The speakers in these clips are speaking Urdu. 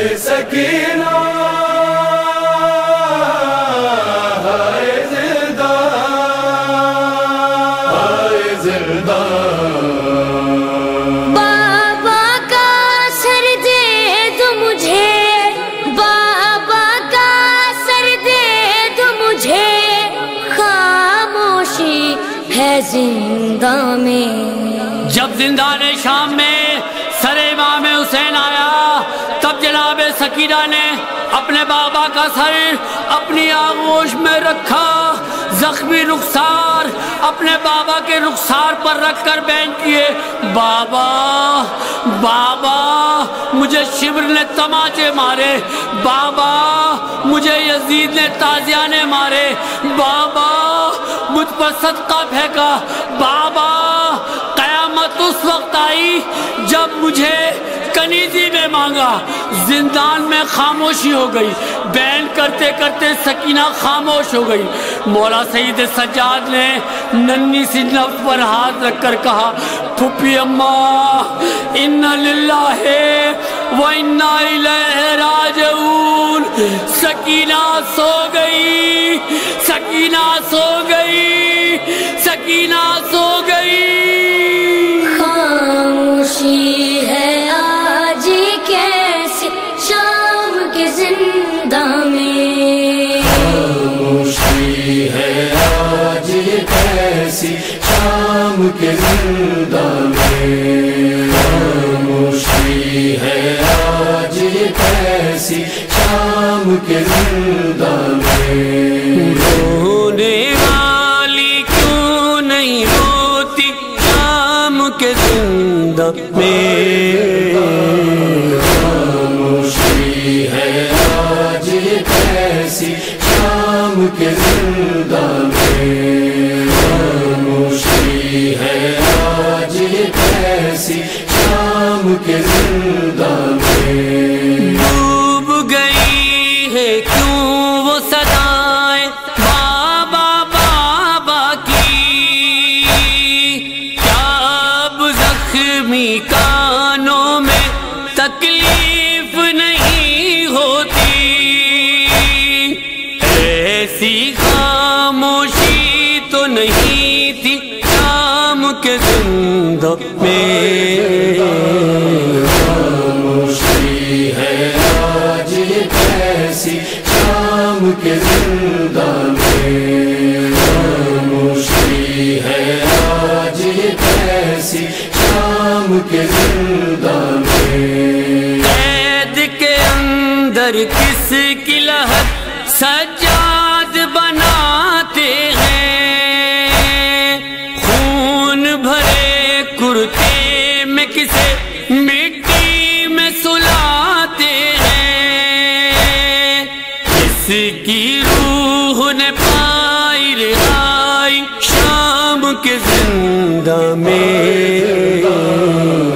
ہے سکینہ ہے زندہ ہے زندہ بابا کا سر دے دو مجھے بابا کا سر دے دو مجھے۔ خاموشی ہے زندہ میں۔ جب زندان شام میں جناب نے اپنے بابا کا سر اپنی آغوش میں رکھا، زخمی رخسار اپنے بابا کے رخسار پر رکھ کر بین کیے، بابا بابا، مجھے شبر نے تماچے مارے، بابا، مجھے یزید نے تازیانے مارے، بابا، مجھ پر صدقہ پھینکا، بابا، قیامت اس وقت آئی جب مجھے کنیزی میں مانگا۔ زندان میں خاموشی ہو گئی۔ بین کرتے کرتے سکینہ خاموش ہو گئی۔ مولا سعید سجاد نے ننی سی نفس پر ہاتھ رکھ کر کہا پھپھی اماں، ان للہ و انا الیہ راجعون۔ سکینہ سو گئی، سکینہ سو گئی، سکینہ سو گئی۔ کے خاموشی تو نہیں تھی شام کے زندہ میں۔ خاموشی ہے آج کیسی شام کے زندہ میں۔ خاموشی ہے آج کیسی شام کے زندہ میں۔ قید کے اندر کس کے زندہ میں۔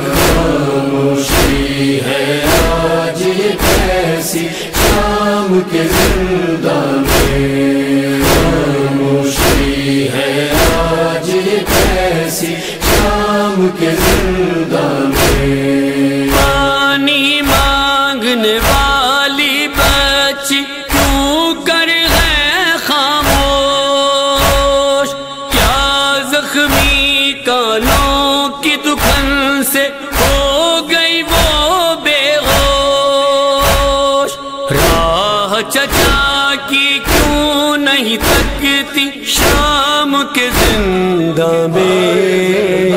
خاموشی ہے آج کیسی، شام کے زندہ میں۔ خاموشی ہے آج کیسی، شام کے زخمی کانوں کی دکھن سے ہو گئی وہ بے ہوش۔ راہ چچا کی کیوں نہیں تکتی شام کے زندہ میں؟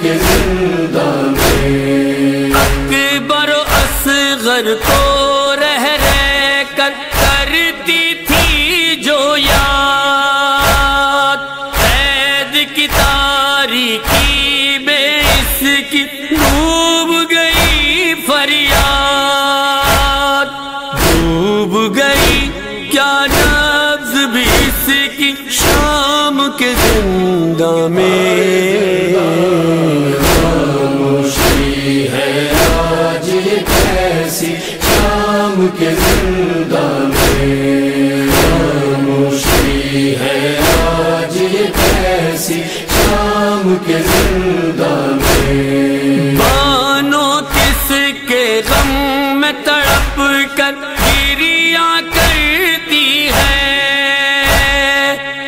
کے زندہ میں۔ اکبر و اصغر کو رہ رہ کر کرتی تھی جو یاد۔ قید کی تاریکی میں اس کی نور بانو کس کے غم میں تڑپ کر گریا کرتی ہے۔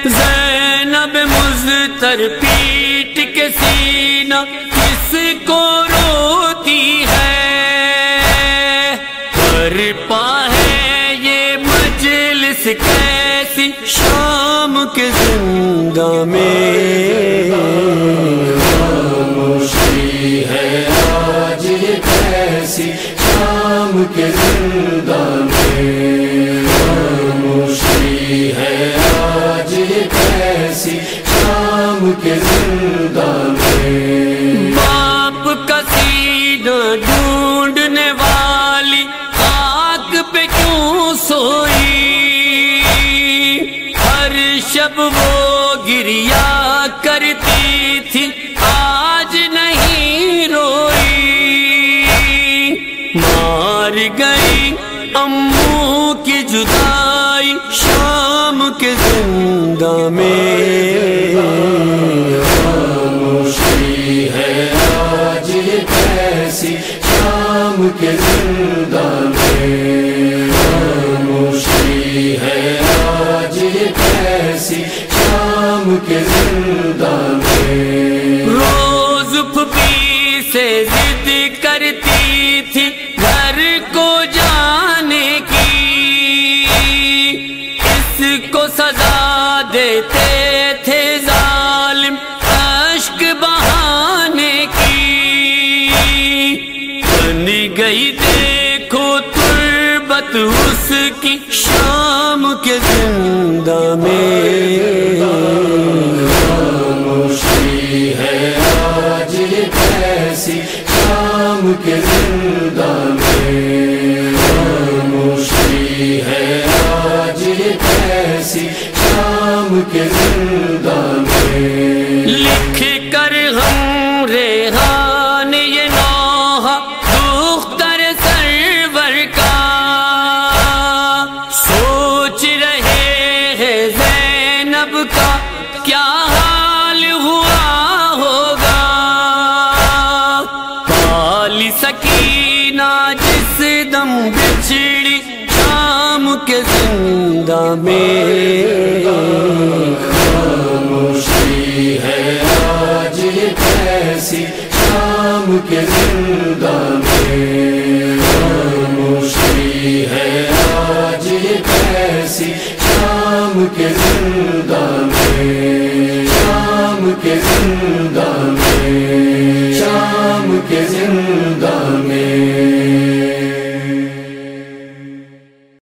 زینب مزتر پیٹ کے سینہ کس کو روتی ہے۔ پر پاہے یہ مجلس کیسی شام کے زندہ میں۔ ہے آج یہ کیسی شام کے زندہ میں؟ خاموشی ہے آج یہ کیسی شام کے زندہ میں؟ باپ کا سینہ دور گئی امو کی جدائی شام کے زندہ میں۔ خاموشی ہے آج یہ کیسی شام کے زندہ میں خاموشی ہے آج یہ کیسی شام کے زندہ میں روز پھپی سے ضد اس کی شان کے زندہ میں۔ خاموشی ہے آج یہ کیسی شام کے زندہ میں۔ خاموشی ہے آج یہ کیسی شام کے